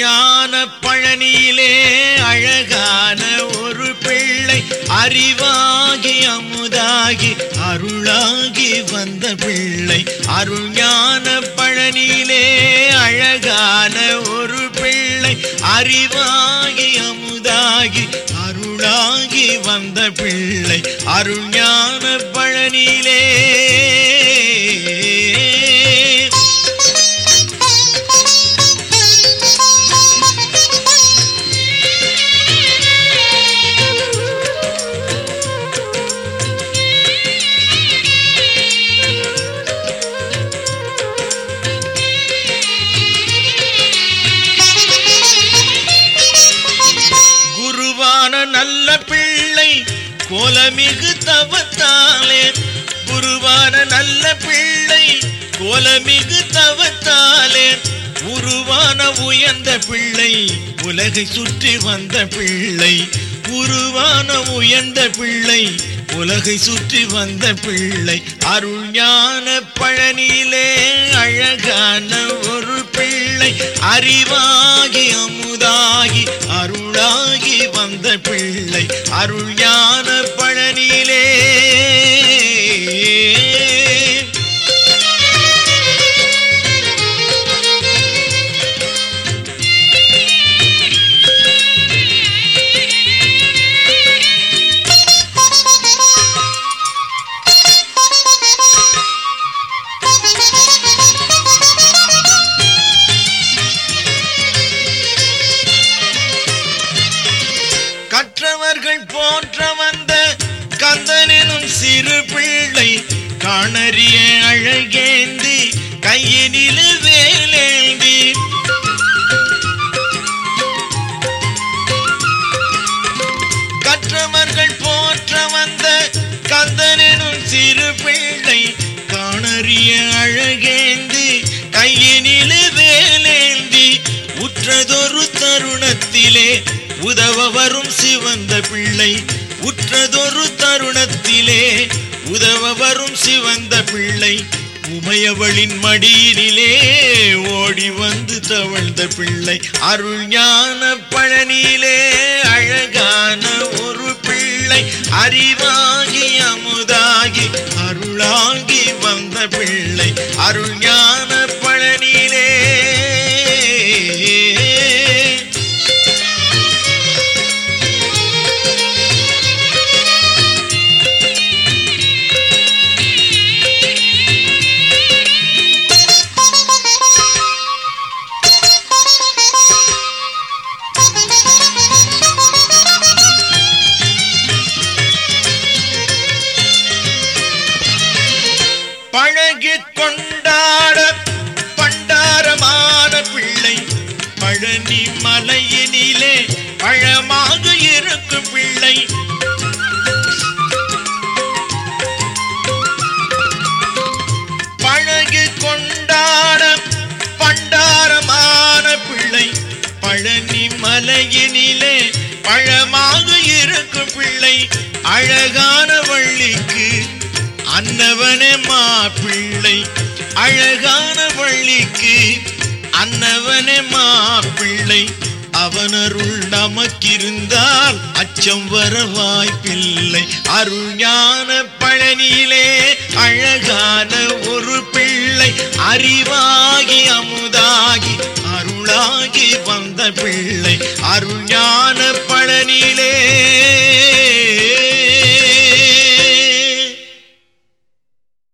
ஞான பழனியிலே அழகான ஒரு பிள்ளை அறிவாகி அமுதாகி அருளாகி வந்த பிள்ளை. அருள் ஞான பழனியிலே அழகான ஒரு பிள்ளை அறிவாகி அமுதாகி அருளாகி வந்த பிள்ளை. அருள் ஞான பழனியிலே கோலமிகு தவத்தாலே குருவான நல்ல பிள்ளை. கோலமிகு தவத்தாலே உருவான உயர்ந்த பிள்ளை. உலகை சுற்றி வந்த பிள்ளை. உருவான உயர்ந்த பிள்ளை. உலகை சுற்றி வந்த பிள்ளை. அருள் ஞான பழனியிலே அழகான ஒரு பிள்ளை அறிவாகி அமுதாகி அருளாகி வந்த பிள்ளை அருள் ஞான பழனியிலே. உதவ வரும் சிவந்த பிள்ளை உற்றதொரு தருணத்திலே உதவ வரும் சிவந்த பிள்ளை உமையவளின் மடியினிலே ஓடி வந்து தவழ்ந்த பிள்ளை. அருள் ஞான பழனியிலே அழகான ஒரு பிள்ளை. அறிவாகி பழகி கொண்டாட பண்டாரமான பிள்ளை. பழனி மலையினிலே பழமாக இருக்கும் பிள்ளை. பழகி கொண்டாட பண்டாரமான பிள்ளை. பழனி மலையினிலே பழமாக இருக்கும் பிள்ளை. அழகா அன்னவனே மாப்பிள்ளை அழகான வள்ளிக்கு அன்னவனே மாப்பிள்ளை அவனருள் நமக்கிருந்தால் அச்சம் வர வாய்ப்பில்லை. அருள் ஞான பழனியிலே அழகான ஒரு பிள்ளை. அறிவாகி அமுதாகி அருளாகி வந்த பிள்ளை. அருள் ஞான பழனியிலே